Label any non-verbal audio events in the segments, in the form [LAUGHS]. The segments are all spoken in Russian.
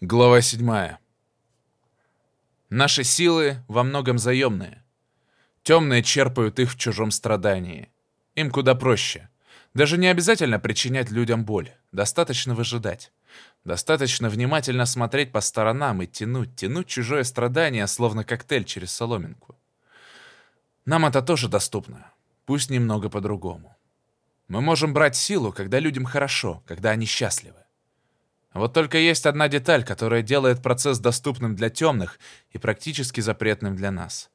Глава 7. Наши силы во многом заемные. Темные черпают их в чужом страдании. Им куда проще. Даже не обязательно причинять людям боль. Достаточно выжидать. Достаточно внимательно смотреть по сторонам и тянуть, тянуть чужое страдание, словно коктейль через соломинку. Нам это тоже доступно. Пусть немного по-другому. Мы можем брать силу, когда людям хорошо, когда они счастливы. Вот только есть одна деталь, которая делает процесс доступным для темных и практически запретным для нас.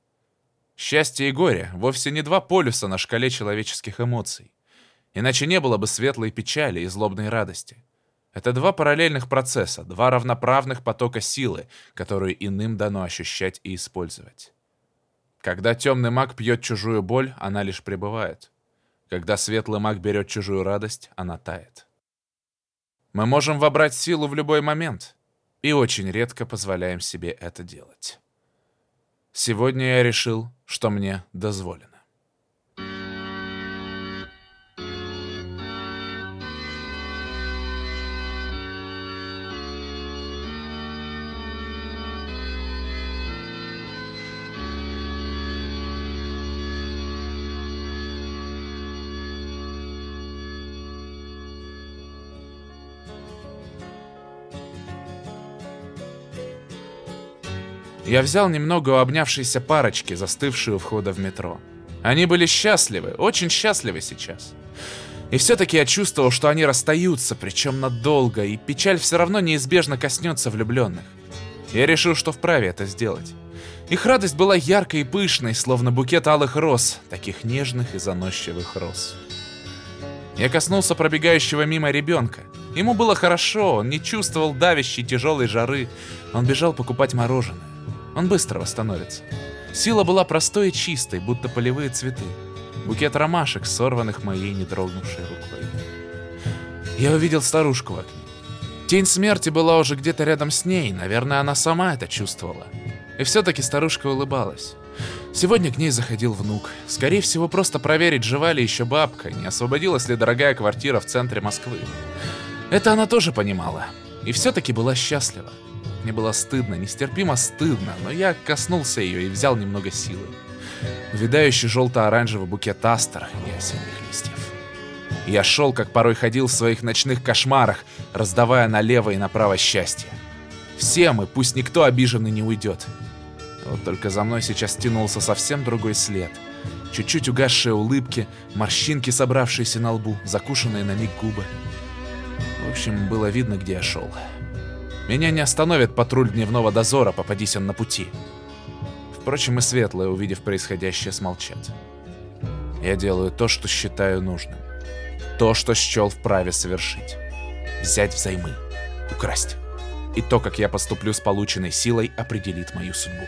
Счастье и горе вовсе не два полюса на шкале человеческих эмоций. Иначе не было бы светлой печали и злобной радости. Это два параллельных процесса, два равноправных потока силы, которые иным дано ощущать и использовать. Когда темный маг пьет чужую боль, она лишь пребывает. Когда светлый маг берет чужую радость, она тает. Мы можем вобрать силу в любой момент и очень редко позволяем себе это делать. Сегодня я решил, что мне дозволено. Я взял немного у обнявшейся парочки, застывшей у входа в метро. Они были счастливы, очень счастливы сейчас. И все-таки я чувствовал, что они расстаются, причем надолго, и печаль все равно неизбежно коснется влюбленных. Я решил, что вправе это сделать. Их радость была яркой и пышной, словно букет алых роз, таких нежных и заносчивых роз. Я коснулся пробегающего мимо ребенка. Ему было хорошо, он не чувствовал давящей тяжелой жары. Он бежал покупать мороженое. Он быстро восстановится. Сила была простой и чистой, будто полевые цветы. Букет ромашек, сорванных моей недрогнувшей рукой. Я увидел старушку в окне. Тень смерти была уже где-то рядом с ней, наверное, она сама это чувствовала. И все-таки старушка улыбалась. Сегодня к ней заходил внук. Скорее всего, просто проверить, жива ли еще бабка, не освободилась ли дорогая квартира в центре Москвы. Это она тоже понимала. И все-таки была счастлива. Мне было стыдно, нестерпимо стыдно, но я коснулся ее и взял немного силы. Увядающий желто-оранжевый букет астр и осенних листьев. Я шел, как порой ходил в своих ночных кошмарах, раздавая налево и направо счастье. Все мы, пусть никто обиженный не уйдет. Вот только за мной сейчас тянулся совсем другой след. Чуть-чуть угасшие улыбки, морщинки, собравшиеся на лбу, закушенные на миг губы. В общем, было видно, где я шел. Меня не остановит патруль дневного дозора, попадись он на пути. Впрочем, и светлые, увидев происходящее, смолчат. Я делаю то, что считаю нужным. То, что счел вправе совершить. Взять взаймы. Украсть. И то, как я поступлю с полученной силой, определит мою судьбу.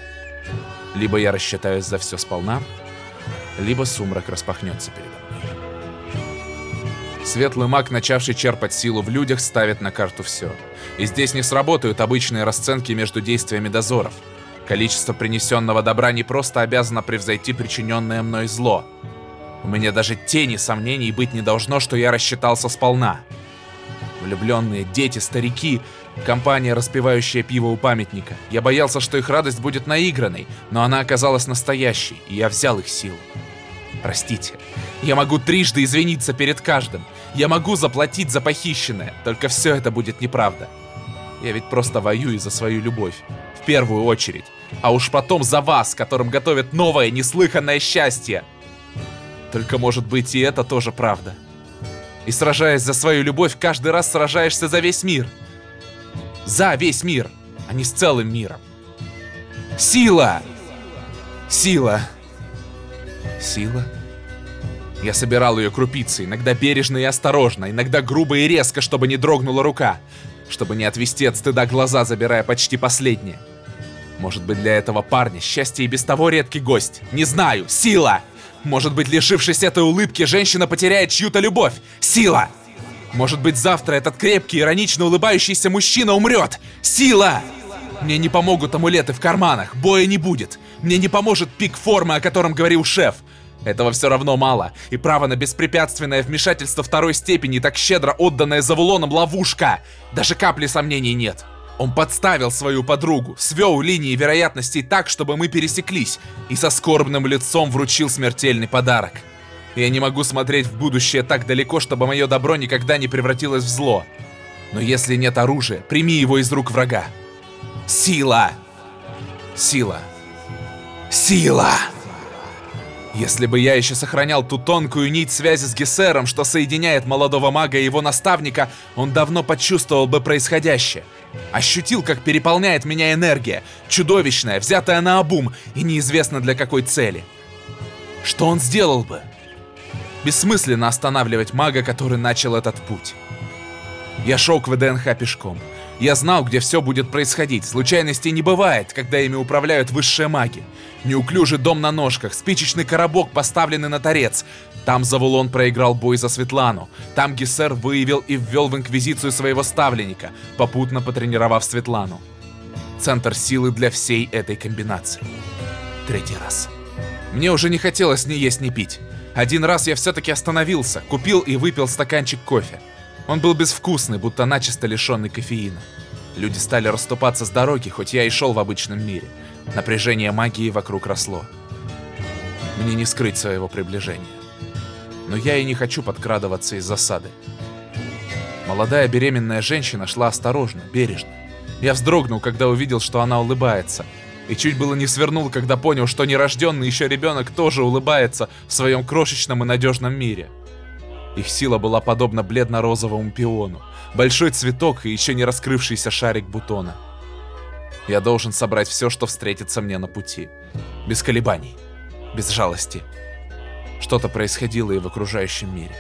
Либо я рассчитаюсь за все сполна, либо сумрак распахнется передо мной. Светлый маг, начавший черпать силу в людях, ставит на карту все. И здесь не сработают обычные расценки между действиями дозоров. Количество принесенного добра не просто обязано превзойти причиненное мной зло. У меня даже тени сомнений быть не должно, что я рассчитался сполна. Влюбленные, дети, старики, компания, распивающая пиво у памятника. Я боялся, что их радость будет наигранной, но она оказалась настоящей, и я взял их силу. Простите, я могу трижды извиниться перед каждым. Я могу заплатить за похищенное, только все это будет неправда. Я ведь просто воюю за свою любовь. В первую очередь. А уж потом за вас, которым готовят новое, неслыханное счастье. Только может быть и это тоже правда. И сражаясь за свою любовь, каждый раз сражаешься за весь мир. За весь мир, а не с целым миром. Сила! Сила! Сила? Я собирал ее крупицы, иногда бережно и осторожно, иногда грубо и резко, чтобы не дрогнула рука, чтобы не отвести от стыда глаза, забирая почти последнее. Может быть, для этого парня счастье и без того редкий гость. Не знаю. Сила! Может быть, лишившись этой улыбки, женщина потеряет чью-то любовь. Сила! Может быть, завтра этот крепкий, иронично улыбающийся мужчина умрет. Сила! Мне не помогут амулеты в карманах, боя не будет. Мне не поможет пик формы, о котором говорил шеф. Этого все равно мало, и право на беспрепятственное вмешательство второй степени, так щедро отданное Завулоном ловушка. Даже капли сомнений нет. Он подставил свою подругу, свел линии вероятностей так, чтобы мы пересеклись, и со скорбным лицом вручил смертельный подарок. Я не могу смотреть в будущее так далеко, чтобы мое добро никогда не превратилось в зло. Но если нет оружия, прими его из рук врага. Сила! Сила! Сила! Если бы я еще сохранял ту тонкую нить связи с Гессером, что соединяет молодого мага и его наставника, он давно почувствовал бы происходящее. Ощутил, как переполняет меня энергия, чудовищная, взятая на обум и неизвестно для какой цели. Что он сделал бы? Бессмысленно останавливать мага, который начал этот путь. Я шел к ВДНХ пешком. Я знал, где все будет происходить. Случайностей не бывает, когда ими управляют высшие маги. Неуклюжий дом на ножках, спичечный коробок, поставленный на торец. Там Завулон проиграл бой за Светлану. Там Гессер выявил и ввел в Инквизицию своего ставленника, попутно потренировав Светлану. Центр силы для всей этой комбинации. Третий раз. Мне уже не хотелось ни есть, ни пить. Один раз я все-таки остановился, купил и выпил стаканчик кофе. Он был безвкусный, будто начисто лишенный кофеина. Люди стали расступаться с дороги, хоть я и шел в обычном мире. Напряжение магии вокруг росло. Мне не скрыть своего приближения. Но я и не хочу подкрадываться из засады. Молодая беременная женщина шла осторожно, бережно. Я вздрогнул, когда увидел, что она улыбается. И чуть было не свернул, когда понял, что нерожденный еще ребенок тоже улыбается в своем крошечном и надежном мире. Их сила была подобна бледно-розовому пиону. Большой цветок и еще не раскрывшийся шарик бутона. Я должен собрать все, что встретится мне на пути. Без колебаний. Без жалости. Что-то происходило и в окружающем мире.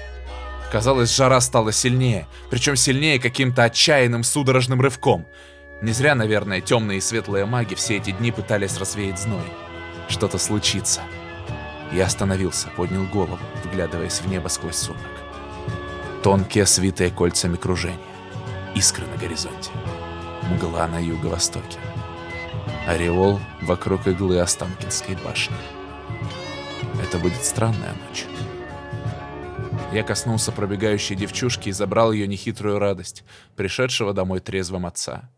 Казалось, жара стала сильнее, причем сильнее каким-то отчаянным судорожным рывком. Не зря, наверное, темные и светлые маги все эти дни пытались развеять зной. Что-то случится. Я остановился, поднял голову, вглядываясь в небо сквозь сумрак. Тонкие, свитые кольцами кружения. Искры на горизонте. Мгла на юго-востоке. Ореол вокруг иглы Останкинской башни. Это будет странная ночь. Я коснулся пробегающей девчушки и забрал ее нехитрую радость, пришедшего домой трезвым отца.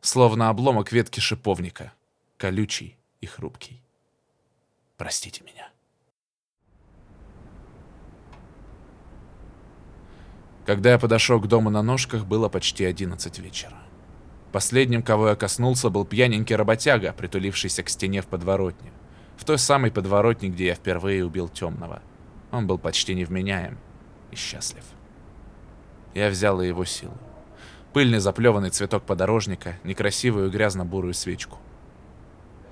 Словно обломок ветки шиповника, колючий и хрупкий. Простите меня. Когда я подошел к дому на ножках, было почти 11 вечера. Последним, кого я коснулся, был пьяненький работяга, притулившийся к стене в подворотне. В той самой подворотне, где я впервые убил темного. Он был почти невменяем и счастлив. Я взял и его силу. Пыльный заплеванный цветок подорожника, некрасивую грязно-бурую свечку.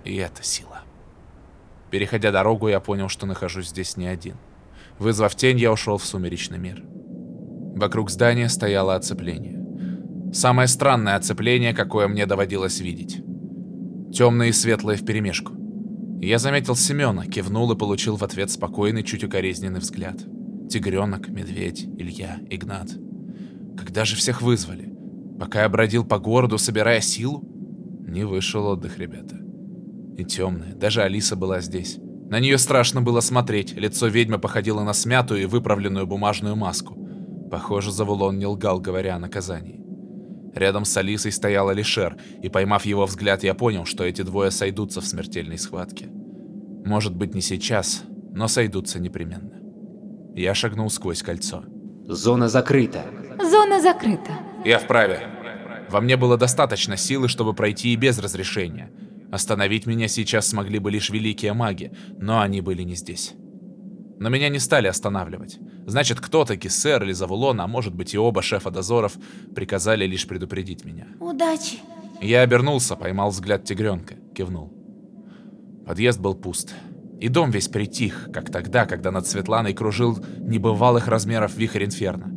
И это сила. Переходя дорогу, я понял, что нахожусь здесь не один. Вызвав тень, я ушел в сумеречный мир. Вокруг здания стояло оцепление. Самое странное оцепление, какое мне доводилось видеть. Темное и светлое вперемешку. Я заметил Семена, кивнул и получил в ответ спокойный, чуть укоризненный взгляд. Тигренок, медведь, Илья, Игнат. Когда же всех вызвали? Пока я бродил по городу, собирая силу? Не вышел отдых, ребята. И темная, даже Алиса была здесь. На нее страшно было смотреть, лицо ведьмы походило на смятую и выправленную бумажную маску. Похоже, Завулон не лгал, говоря о наказании. Рядом с Алисой стоял Алишер, и поймав его взгляд, я понял, что эти двое сойдутся в смертельной схватке. Может быть, не сейчас, но сойдутся непременно. Я шагнул сквозь кольцо. Зона закрыта. Зона закрыта. Я вправе. Во мне было достаточно силы, чтобы пройти и без разрешения. Остановить меня сейчас смогли бы лишь великие маги, но они были не здесь. Но меня не стали останавливать. Значит, кто-то, Киссер или Завулон, а может быть и оба шефа дозоров, приказали лишь предупредить меня. Удачи. Я обернулся, поймал взгляд тигренка, кивнул. Подъезд был пуст. И дом весь притих, как тогда, когда над Светланой кружил небывалых размеров вихрь инферно.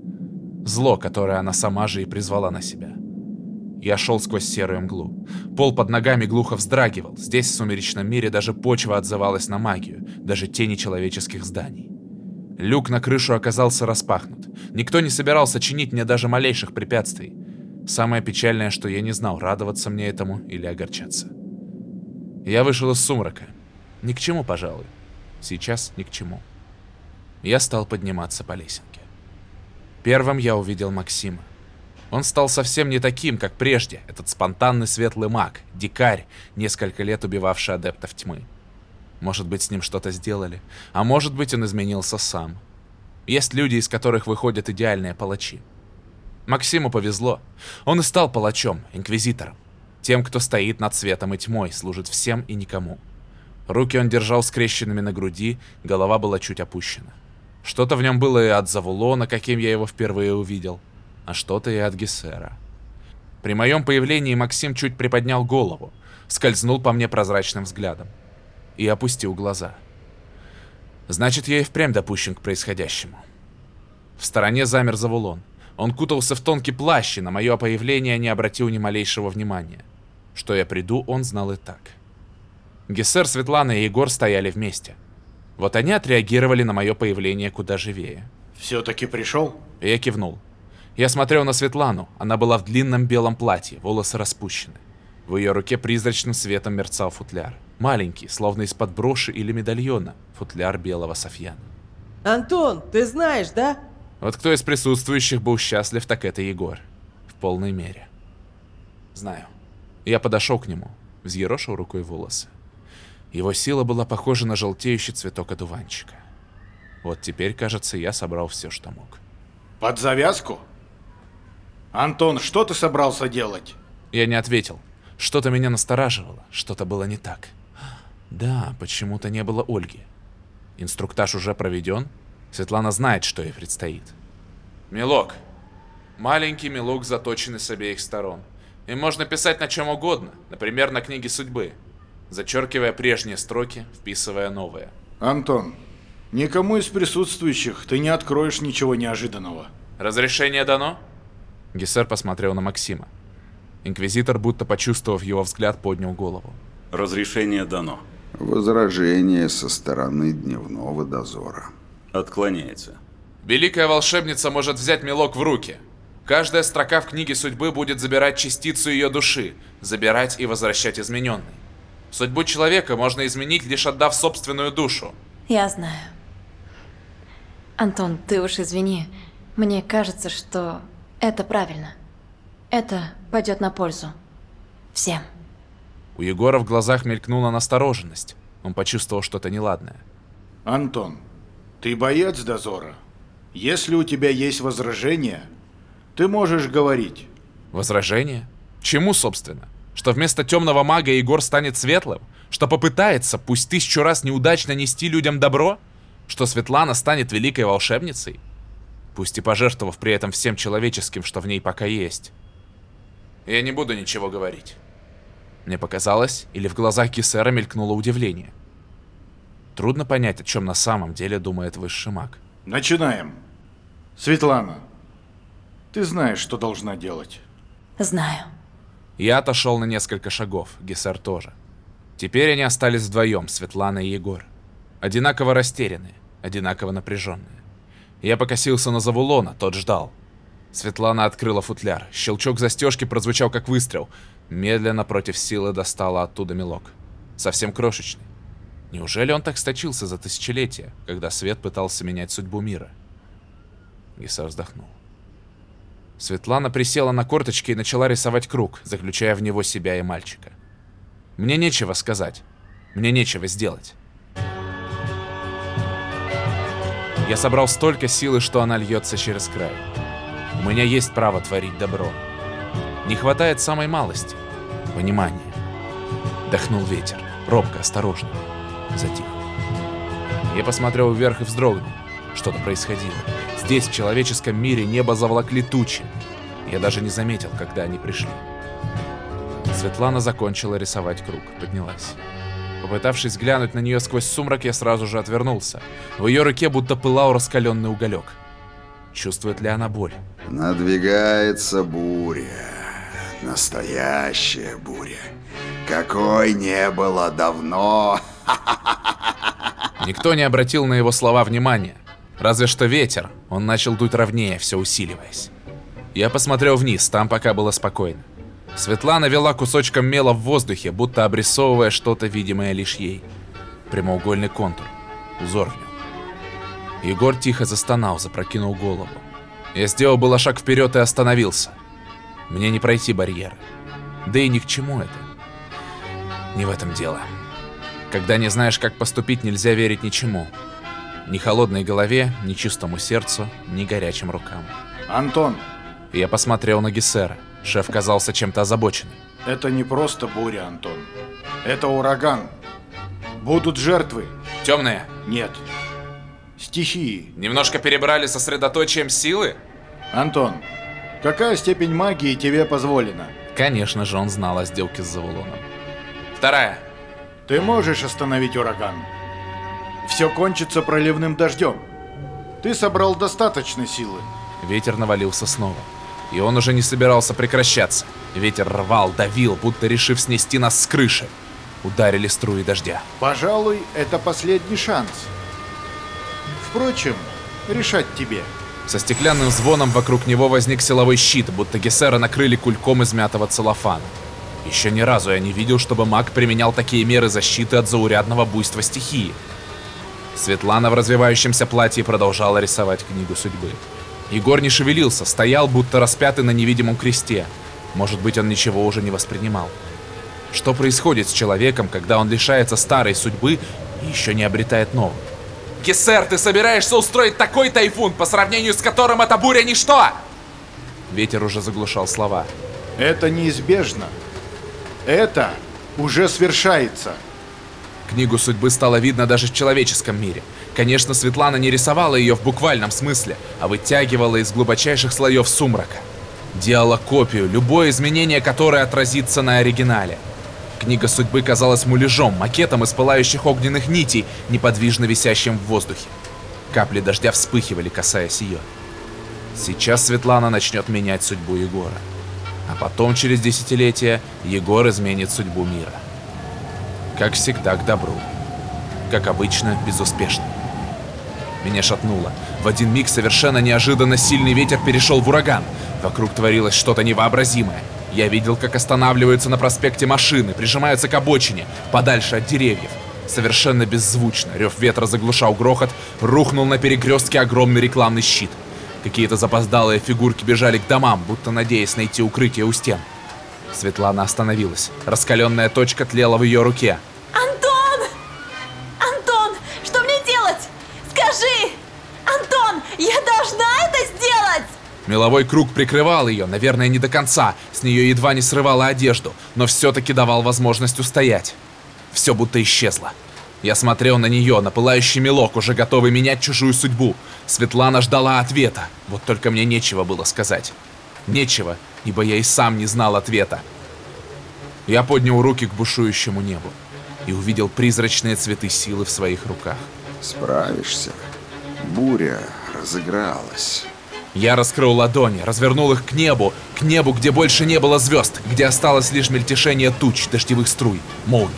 Зло, которое она сама же и призвала на себя. Я шел сквозь серую мглу. Пол под ногами глухо вздрагивал. Здесь, в сумеречном мире, даже почва отзывалась на магию, даже тени человеческих зданий. Люк на крышу оказался распахнут. Никто не собирался чинить мне даже малейших препятствий. Самое печальное, что я не знал, радоваться мне этому или огорчаться. Я вышел из сумрака. Ни к чему, пожалуй. Сейчас ни к чему. Я стал подниматься по лесенке. Первым я увидел Максима. Он стал совсем не таким, как прежде, этот спонтанный светлый маг, дикарь, несколько лет убивавший адептов тьмы. Может быть, с ним что-то сделали, а может быть, он изменился сам. Есть люди, из которых выходят идеальные палачи. Максиму повезло. Он и стал палачом, инквизитором. Тем, кто стоит над светом и тьмой, служит всем и никому. Руки он держал скрещенными на груди, голова была чуть опущена. Что-то в нем было и от Завулона, каким я его впервые увидел, а что-то и от Гессера. При моем появлении Максим чуть приподнял голову, скользнул по мне прозрачным взглядом и опустил глаза. Значит, я и впрямь допущен к происходящему. В стороне замер Завулон. Он кутался в тонкий плащ и на мое появление не обратил ни малейшего внимания. Что я приду, он знал и так. Гессер, Светлана и Егор стояли вместе. Вот они отреагировали на мое появление куда живее. Все-таки пришел? Я кивнул. Я смотрел на Светлану. Она была в длинном белом платье, волосы распущены. В ее руке призрачным светом мерцал футляр. Маленький, словно из-под броши или медальона. Футляр белого софьяна. Антон, ты знаешь, да? Вот кто из присутствующих был счастлив, так это Егор. В полной мере. Знаю. Я подошел к нему, взъерошил рукой волосы. Его сила была похожа на желтеющий цветок одуванчика. Вот теперь, кажется, я собрал все, что мог. Под завязку? Антон, что ты собрался делать? Я не ответил. Что-то меня настораживало, что-то было не так. Да, почему-то не было Ольги. Инструктаж уже проведен? Светлана знает, что ей предстоит. Мелок. Маленький мелок, заточенный с обеих сторон. Им можно писать на чем угодно, например, на книге судьбы, зачеркивая прежние строки, вписывая новые. Антон, никому из присутствующих ты не откроешь ничего неожиданного. Разрешение дано? Гессер посмотрел на Максима. Инквизитор, будто почувствовав его взгляд, поднял голову. Разрешение дано. Возражение со стороны дневного дозора. Отклоняется. Великая волшебница может взять мелок в руки. Каждая строка в книге судьбы будет забирать частицу ее души, забирать и возвращать измененной. Судьбу человека можно изменить, лишь отдав собственную душу. Я знаю. Антон, ты уж извини. Мне кажется, что это правильно. Это пойдет на пользу. Всем. У Егора в глазах мелькнула настороженность. Он почувствовал что-то неладное. Антон, ты боец дозора. Если у тебя есть возражения, ты можешь говорить. Возражение? Чему, собственно? Что вместо темного мага Егор станет светлым? Что попытается, пусть тысячу раз неудачно нести людям добро? Что Светлана станет великой волшебницей? Пусть и пожертвовав при этом всем человеческим, что в ней пока есть. Я не буду ничего говорить. Мне показалось, или в глазах Кисера мелькнуло удивление. Трудно понять, о чем на самом деле думает высший маг. Начинаем. Светлана, ты знаешь, что должна делать. Знаю. Я отошел на несколько шагов, Гессер тоже. Теперь они остались вдвоем, Светлана и Егор. Одинаково растерянные, одинаково напряженные. Я покосился на Завулона, тот ждал. Светлана открыла футляр. Щелчок застежки прозвучал как выстрел. Медленно против силы достала оттуда мелок. Совсем крошечный. Неужели он так сточился за тысячелетия, когда свет пытался менять судьбу мира? Гессер вздохнул. Светлана присела на корточки и начала рисовать круг, заключая в него себя и мальчика. Мне нечего сказать. Мне нечего сделать. Я собрал столько силы, что она льется через край. У меня есть право творить добро. Не хватает самой малости. Понимания. Дохнул ветер. Робко, осторожно. Затих. Я посмотрел вверх и вздрогнул. Что-то происходило. Здесь, в человеческом мире, небо заволокли тучи. Я даже не заметил, когда они пришли. Светлана закончила рисовать круг, поднялась. Попытавшись глянуть на нее сквозь сумрак, я сразу же отвернулся. В ее руке будто пылал раскаленный уголек. Чувствует ли она боль? Надвигается буря. Настоящая буря. Какой не было давно. [LAUGHS] Никто не обратил на его слова внимания. Разве что ветер. Он начал дуть ровнее, все усиливаясь. Я посмотрел вниз, там пока было спокойно. Светлана вела кусочком мела в воздухе, будто обрисовывая что-то видимое лишь ей. Прямоугольный контур. Узор в нем. Егор тихо застонал, запрокинул голову. Я сделал было шаг вперед и остановился. Мне не пройти барьеры. Да и ни к чему это. Не в этом дело. Когда не знаешь, как поступить, нельзя верить ничему. Ни холодной голове, ни чистому сердцу, ни горячим рукам. Антон, Я посмотрел на Гессера. Шеф казался чем-то озабоченным. это не просто буря, Антон. Это ураган. Будут жертвы. Темные, Нет. Стихии. немножко перебрали сосредоточием силы? Антон, какая степень магии тебе позволена? Конечно же, он знал о сделке с Завулоном. Вторая. Ты можешь остановить ураган. Все кончится проливным дождем. Ты собрал достаточно силы. Ветер навалился снова. И он уже не собирался прекращаться. Ветер рвал, давил, будто решив снести нас с крыши. Ударили струи дождя. Пожалуй, это последний шанс. Впрочем, решать тебе. Со стеклянным звоном вокруг него возник силовой щит, будто Гессера накрыли кульком из мятого целлофана. Еще ни разу я не видел, чтобы маг применял такие меры защиты от заурядного буйства стихии. Светлана в развивающемся платье продолжала рисовать книгу судьбы. Егор не шевелился, стоял, будто распятый на невидимом кресте. Может быть, он ничего уже не воспринимал. Что происходит с человеком, когда он лишается старой судьбы и еще не обретает новую? Гессер, ты собираешься устроить такой тайфун, по сравнению с которым эта буря ничто? Ветер уже заглушал слова. Это неизбежно. Это уже свершается. Книгу судьбы стало видно даже в человеческом мире. Конечно, Светлана не рисовала ее в буквальном смысле, а вытягивала из глубочайших слоев сумрака. Делала копию, любое изменение которой отразится на оригинале. Книга судьбы казалась муляжом, макетом из пылающих огненных нитей, неподвижно висящим в воздухе. Капли дождя вспыхивали, касаясь ее. Сейчас Светлана начнет менять судьбу Егора. А потом, через десятилетия, Егор изменит судьбу мира. Как всегда, к добру. Как обычно, безуспешно. Меня шатнуло. В один миг совершенно неожиданно сильный ветер перешел в ураган. Вокруг творилось что-то невообразимое. Я видел, как останавливаются на проспекте машины, прижимаются к обочине, подальше от деревьев. Совершенно беззвучно, рев ветра заглушал грохот, рухнул на перекрестке огромный рекламный щит. Какие-то запоздалые фигурки бежали к домам, будто надеясь найти укрытие у стен. Светлана остановилась. Раскаленная точка тлела в ее руке. Меловой круг прикрывал ее, наверное, не до конца, с нее едва не срывала одежду, но все-таки давал возможность устоять. Все будто исчезло. Я смотрел на нее, на пылающий мелок, уже готовый менять чужую судьбу. Светлана ждала ответа, вот только мне нечего было сказать. Нечего, ибо я и сам не знал ответа. Я поднял руки к бушующему небу и увидел призрачные цветы силы в своих руках. Справишься. Буря разыгралась. Я раскрыл ладони, развернул их к небу, к небу, где больше не было звезд, где осталось лишь мельтешение туч, дождевых струй, молний.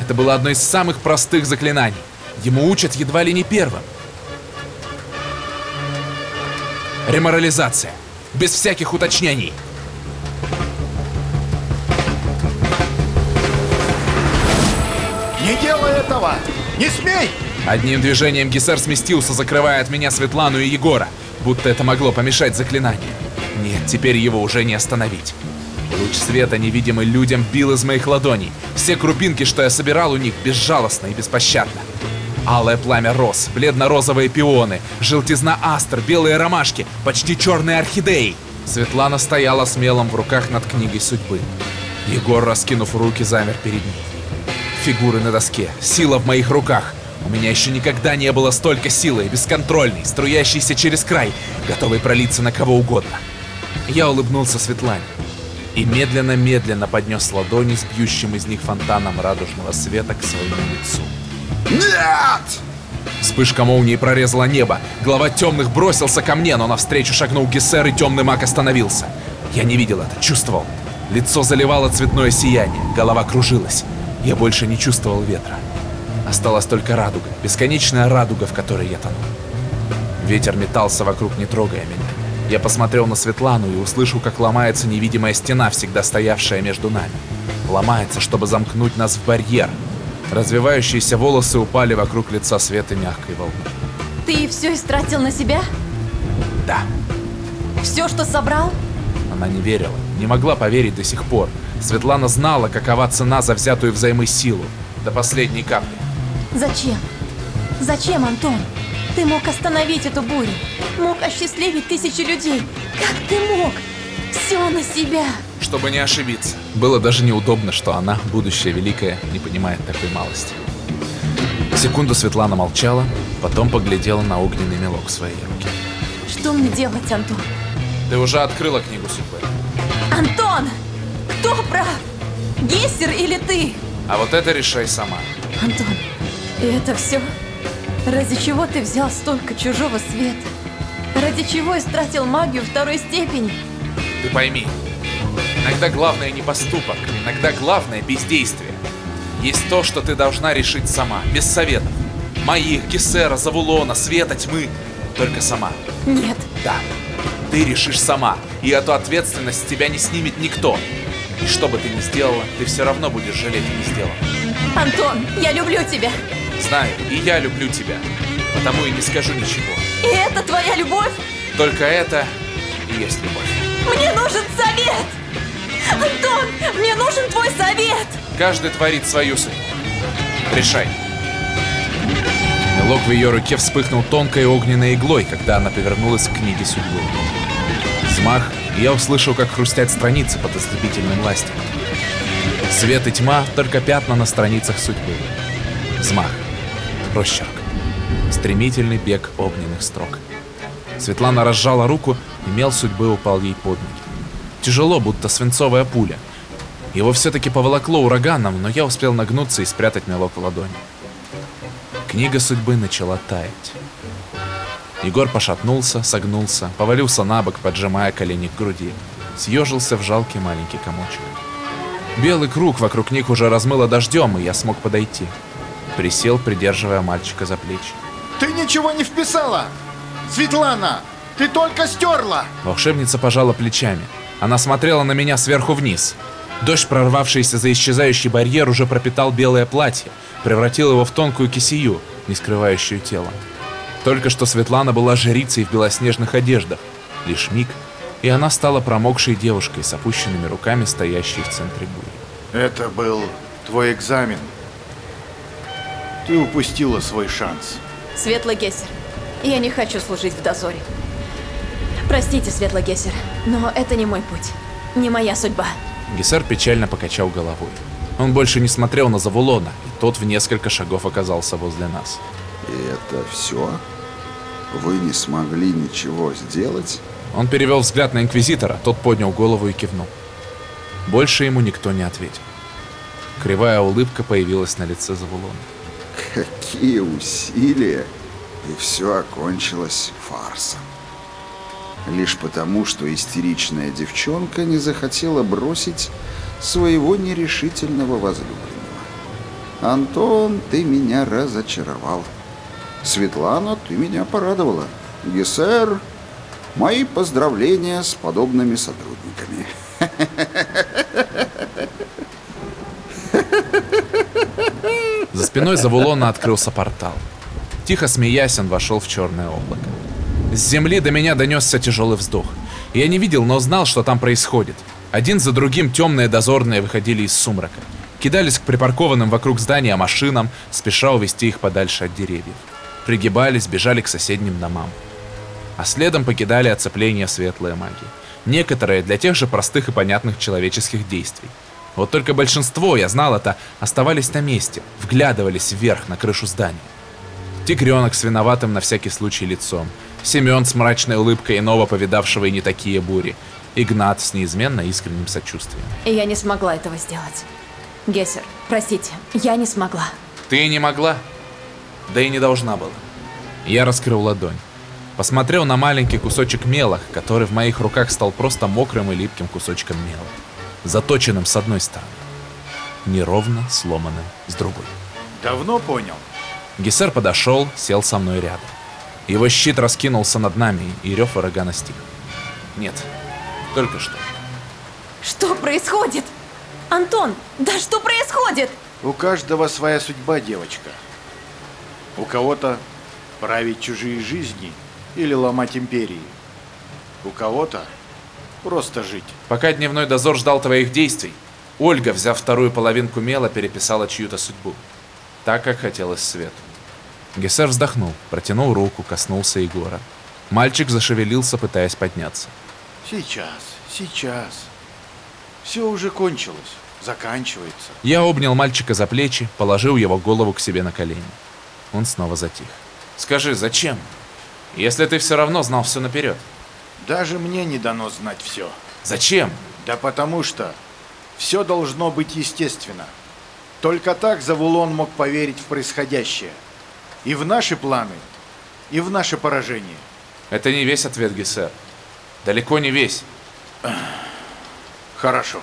Это было одно из самых простых заклинаний. Ему учат едва ли не первым. Реморализация. Без всяких уточнений. Не делай этого! Не смей! Одним движением Гессер сместился, закрывая от меня Светлану и Егора, будто это могло помешать заклинанию. Нет, теперь его уже не остановить. Луч света, невидимый людям, бил из моих ладоней. Все крупинки, что я собирал у них, безжалостно и беспощадно. Алое пламя роз, бледно-розовые пионы, желтизна астр, белые ромашки, почти черные орхидеи. Светлана стояла смелом в руках над книгой судьбы. Егор, раскинув руки, замер перед ней. Фигуры на доске, сила в моих руках. У меня еще никогда не было столько силы, бесконтрольной, струящейся через край, готовой пролиться на кого угодно. Я улыбнулся Светлане и медленно-медленно поднес ладони с бьющим из них фонтаном радужного света к своему лицу. Нет! Вспышка молнии прорезала небо. Глава темных бросился ко мне, но навстречу шагнул Гессер, и темный маг остановился. Я не видел это, чувствовал. Лицо заливало цветное сияние, голова кружилась. Я больше не чувствовал ветра. Осталась только радуга, бесконечная радуга, в которой я тонул. Ветер метался вокруг, не трогая меня. Я посмотрел на Светлану и услышал, как ломается невидимая стена, всегда стоявшая между нами. Ломается, чтобы замкнуть нас в барьер. Развивающиеся волосы упали вокруг лица Светы мягкой волной. Ты все истратил на себя? Да, Все, что собрал? Она не верила, не могла поверить до сих пор. Светлана знала, какова цена за взятую взаймы силу. До последней капли. Зачем? Зачем, Антон? Ты мог остановить эту бурю. Мог осчастливить тысячи людей. Как ты мог? Все на себя. Чтобы не ошибиться. Было даже неудобно, что она, будущая великая, не понимает такой малости. Секунду Светлана молчала, потом поглядела на огненный мелок в своей руке. Что мне делать, Антон? Ты уже открыла книгу судьбы. Антон! Кто прав? Гессер или ты? А вот это решай сама. Антон, и это все? Ради чего ты взял столько чужого света? Ради чего истратил магию второй степени? Ты пойми, иногда главное не поступок, иногда главное бездействие. Есть то, что ты должна решить сама, без советов. Моих, Гессера, Завулона, Света, Тьмы. Только сама. Нет. Да. Ты решишь сама, и эту ответственность с тебя не снимет никто. И что бы ты ни сделала, ты все равно будешь жалеть и не сделала. Антон, я люблю тебя. Знаю, и я люблю тебя. Потому и не скажу ничего. И это твоя любовь? Только это и есть любовь. Мне нужен совет! Антон, мне нужен твой совет! Каждый творит свою судьбу. Решай. Мелок в ее руке вспыхнул тонкой огненной иглой, когда она повернулась к книге судьбы. Взмах, и я услышал, как хрустят страницы под ослепительным ластиком. Свет и тьма — только пятна на страницах судьбы. Взмах. Росчерк. Стремительный бег огненных строк. Светлана разжала руку, и мел судьбы упал ей под ноги. Тяжело, будто свинцовая пуля. Его все-таки поволокло ураганом, но я успел нагнуться и спрятать мелок в ладони. Книга судьбы начала таять. Егор пошатнулся, согнулся, повалился на бок, поджимая колени к груди. Съежился в жалкий маленький комочек. Белый круг вокруг них уже размыло дождем, и я смог подойти. Присел, придерживая мальчика за плечи. Ты ничего не вписала! Светлана, ты только стерла! Волшебница пожала плечами. Она смотрела на меня сверху вниз. Дождь, прорвавшийся за исчезающий барьер, уже пропитал белое платье, превратил его в тонкую кисию, не скрывающую тело. Только что Светлана была жрицей в белоснежных одеждах. Лишь миг, и она стала промокшей девушкой с опущенными руками, стоящей в центре бури. Это был твой экзамен. Ты упустила свой шанс. Светлый Гессер, я не хочу служить в дозоре. Простите, Светлый Гессер, но это не мой путь. Не моя судьба. Гессер печально покачал головой. Он больше не смотрел на Завулона, и тот в несколько шагов оказался возле нас. И это все? Вы не смогли ничего сделать? Он перевел взгляд на Инквизитора, тот поднял голову и кивнул. Больше ему никто не ответил. Кривая улыбка появилась на лице Завулона. Какие усилия! И все окончилось фарсом. Лишь потому, что истеричная девчонка не захотела бросить своего нерешительного возлюбленного. Антон, ты меня разочаровал. Светлана, ты меня порадовала. Гессер, мои поздравления с подобными сотрудниками. [LAUGHS] спиной Завулона открылся портал. Тихо смеясь, он вошел в черное облако. С земли до меня донесся тяжелый вздох. Я не видел, но знал, что там происходит. Один за другим темные дозорные выходили из сумрака. Кидались к припаркованным вокруг здания машинам, спеша увести их подальше от деревьев. Пригибались, бежали к соседним домам. А следом покидали оцепление светлые маги. Некоторые для тех же простых и понятных человеческих действий. Вот только большинство, я знал это, оставались на месте, вглядывались вверх на крышу здания. Тигренок с виноватым на всякий случай лицом, Семен с мрачной улыбкой иного повидавшего и не такие бури, Игнат с неизменно искренним сочувствием. И я не смогла этого сделать. Гессер, простите, я не смогла. Ты не могла? Да и не должна была. Я раскрыл ладонь. Посмотрел на маленький кусочек мела, который в моих руках стал просто мокрым и липким кусочком мела. Заточенным с одной стороны. Неровно сломанным с другой. Давно понял? Гессер подошел, сел со мной рядом. Его щит раскинулся над нами, и рев урагана стих. Нет, только что. Что происходит? Антон, да что происходит? У каждого своя судьба, девочка. У кого-то править чужие жизни или ломать империи. У кого-то Просто жить. Пока дневной дозор ждал твоих действий, Ольга, взяв вторую половинку мела, переписала чью-то судьбу. Так, как хотелось Свету. Гессер вздохнул, протянул руку, коснулся Егора. Мальчик зашевелился, пытаясь подняться. Сейчас, сейчас. Все уже кончилось. Заканчивается. Я обнял мальчика за плечи, положил его голову к себе на колени. Он снова затих. «Скажи, зачем? Если ты все равно знал все наперед. Даже мне не дано знать все. Зачем? Да потому что все должно быть естественно. Только так Завулон мог поверить в происходящее. И в наши планы, и в наше поражение. Это не весь ответ, Гессер. Далеко не весь. Хорошо.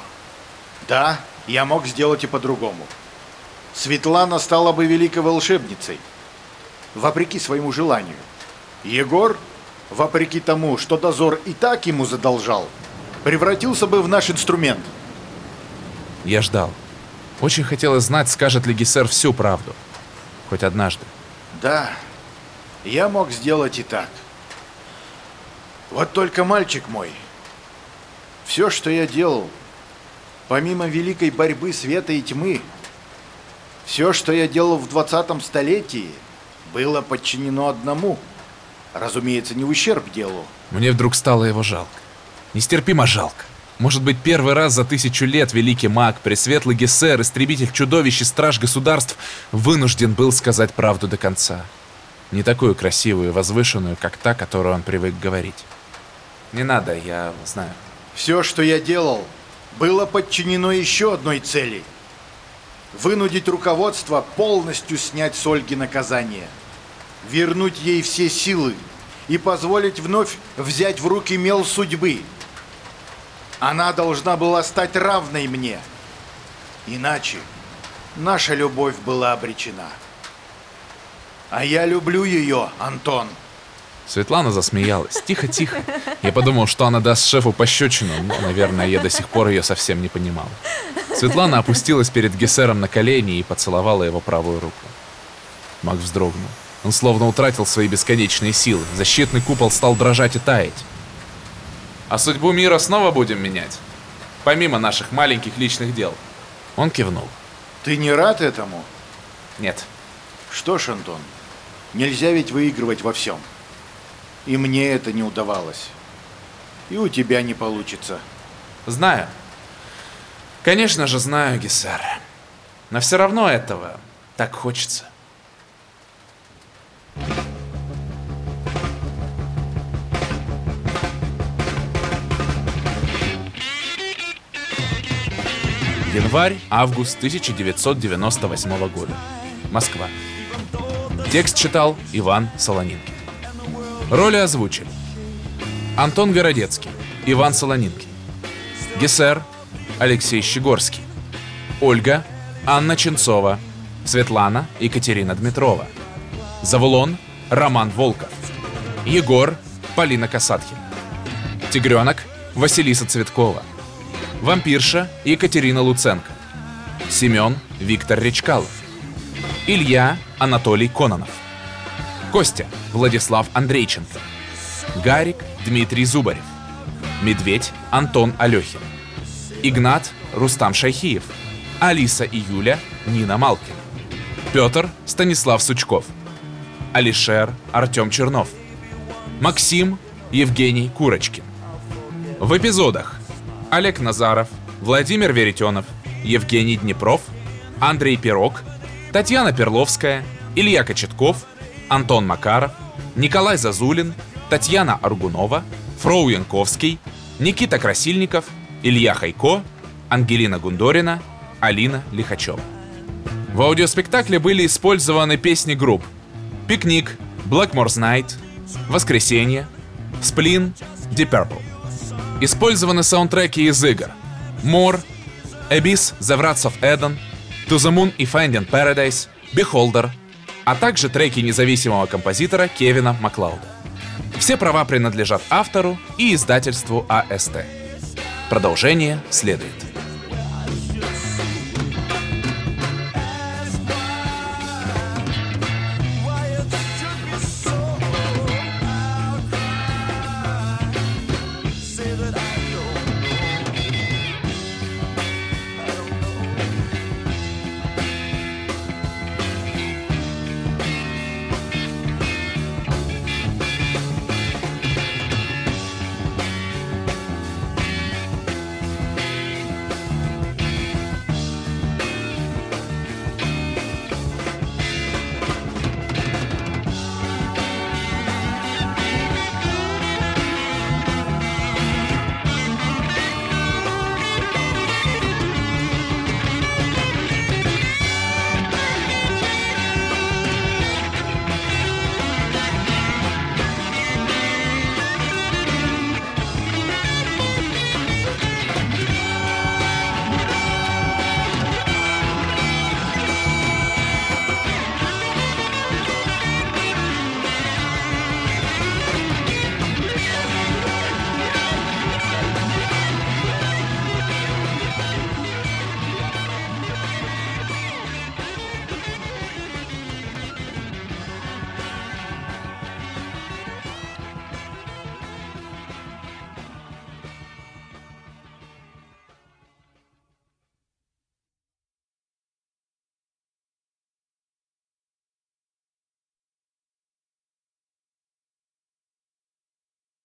Да, я мог сделать и по-другому. Светлана стала бы великой волшебницей, вопреки своему желанию. Егор, вопреки тому, что дозор и так ему задолжал, превратился бы в наш инструмент. Я ждал. Очень хотелось знать, скажет ли Гессер всю правду. Хоть однажды. Да, я мог сделать и так. Вот только мальчик мой, все, что я делал, помимо великой борьбы света и тьмы, все, что я делал в 20 столетии, было подчинено одному. Разумеется, не в ущерб делу. Мне вдруг стало его жалко. Нестерпимо жалко. Может быть, первый раз за тысячу лет великий маг, пресветлый Гессер, истребитель чудовищ и страж государств вынужден был сказать правду до конца. Не такую красивую и возвышенную, как та, которую он привык говорить. Не надо, я знаю. Все, что я делал, было подчинено еще одной цели. Вынудить руководство полностью снять с Ольги наказание. Вернуть ей все силы и позволить вновь взять в руки мел судьбы. Она должна была стать равной мне. Иначе наша любовь была обречена. А я люблю ее, Антон. Светлана засмеялась. Тихо-тихо. Я подумал, что она даст шефу пощечину, но, наверное, я до сих пор ее совсем не понимал. Светлана опустилась перед Гессером на колени и поцеловала его правую руку. Маг вздрогнул. Он словно утратил свои бесконечные силы. Защитный купол стал дрожать и таять. А судьбу мира снова будем менять? Помимо наших маленьких личных дел. Он кивнул. Ты не рад этому? Нет. Что ж, Антон, нельзя ведь выигрывать во всем. И мне это не удавалось. И у тебя не получится. Знаю. Конечно же знаю, Гессер. Но все равно этого так хочется. Январь-август 1998 года. Москва. Текст читал Иван Солонинкин. Роли озвучили. Антон Городецкий, Иван Солонинкин. Гессер, Алексей Щегорский. Ольга, Анна Ченцова. Светлана, Екатерина Дмитрова. Завулон, Роман Волков. Егор, Полина Касаткина. Тигренок, Василиса Цветкова. Вампирша, Екатерина Луценко. Семен, Виктор Речкалов. Илья, Анатолий Кононов. Костя, Владислав Андрейченко. Гарик, Дмитрий Зубарев. Медведь, Антон Алехин. Игнат, Рустам Шайхиев. Алиса и Юля, Нина Малкин. Петр, Станислав Сучков. Алишер, Артем Чернов. Максим, Евгений Курочкин. В эпизодах Олег Назаров, Владимир Веретенов, Евгений Днепров, Андрей Пирог, Татьяна Перловская, Илья Кочетков, Антон Макаров, Николай Зазулин, Татьяна Аргунова, Фроу Янковский, Никита Красильников, Илья Хайко, Ангелина Гундорина, Алина Лихачева. В аудиоспектакле были использованы песни групп «Пикник», «Blackmore's Night», «Воскресенье», «Сплин», «Deep Purple». Использованы саундтреки из игр «More», «Abyss», «The Wraths of Eden», «To the Moon» и «Finding Paradise», «Beholder», а также треки независимого композитора Кевина Маклауда. Все права принадлежат автору и издательству АСТ. Продолжение следует.